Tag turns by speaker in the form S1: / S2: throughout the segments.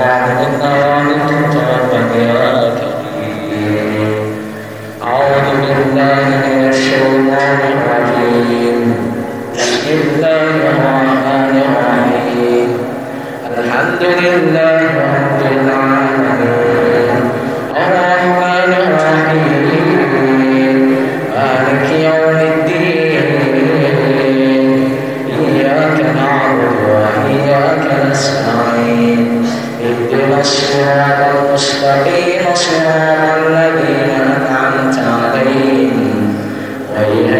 S1: وبعد ذلك فيا كبير أعوذ بالله من الشيطان الرجيم الحمد لله رب العالمين. الصراط المستقيم صراط الذين أنعمت عليهم غير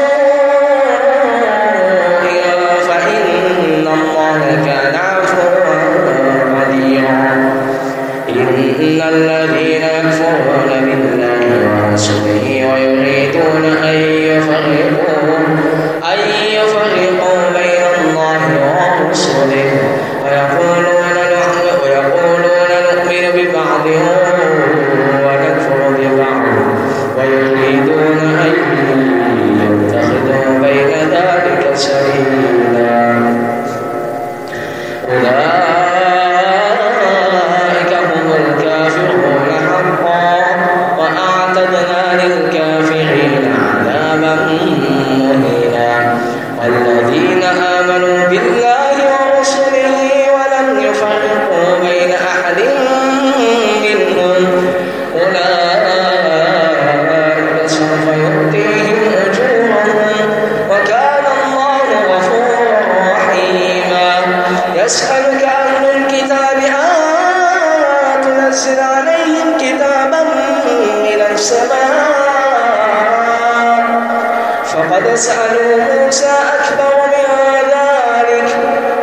S1: فقد سألوا موسى أكبر من ذلك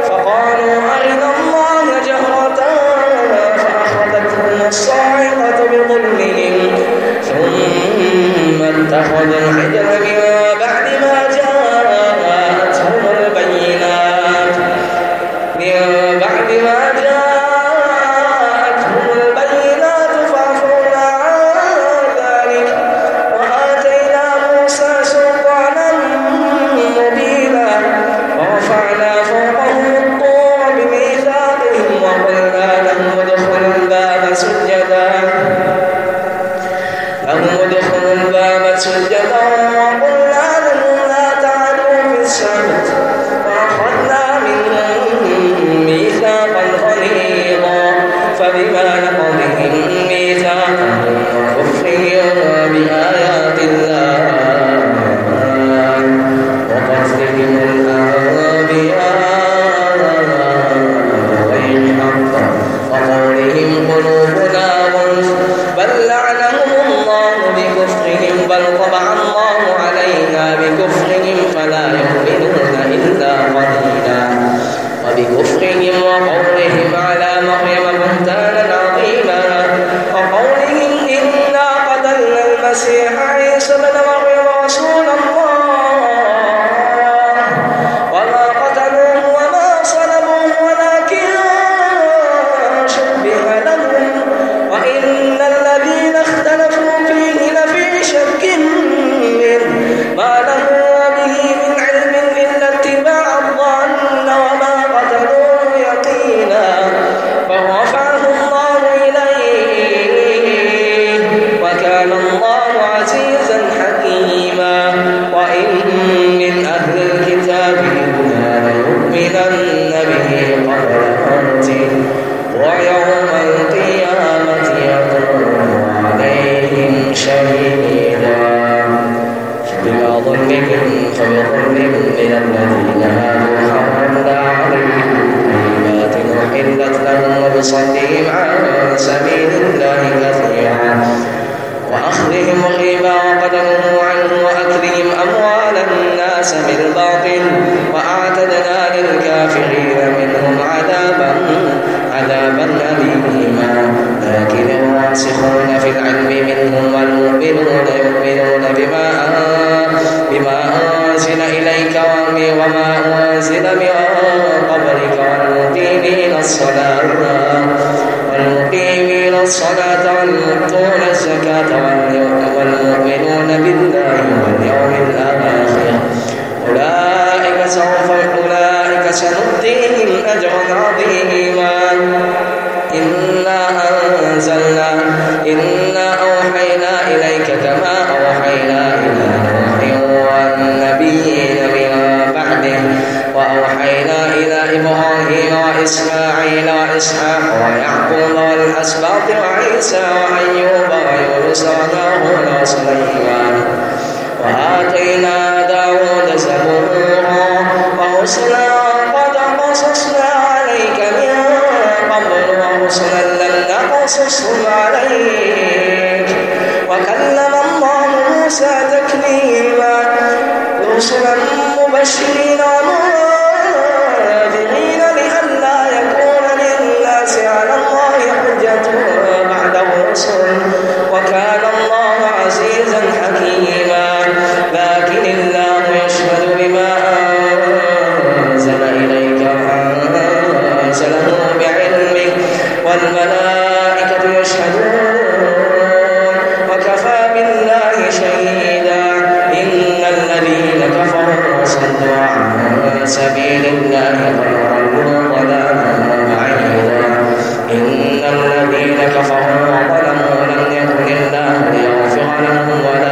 S1: فقالوا أرنا الله جهرة فأخذتهم الصاعقة بظلمهم ثم اتخذوا الحجر من بعد على ظلمهم من الذين هادوا حرمنا عليهم كلمات أحلت لهم وبصدهم عن سبيل الله كثيرا وأخذهم الربا وقدموا عنه وأكلهم أموال الناس بالباطل وأعتدنا للكافرين منهم عذابا عذابا أليما لكن الراسخون في العلم منهم والمؤمنون يؤمنون بما أنزل أنزل إليك وما أنزل من قبلك والمقيمين الصلاة. والمقيمين الصلاة والمؤتون الزكاة والمؤمنون بالله واليوم سبيل الله غير المغضوب عليهم إن الذين كفروا وظلموا لم يكن الله ليغفر لهم ولا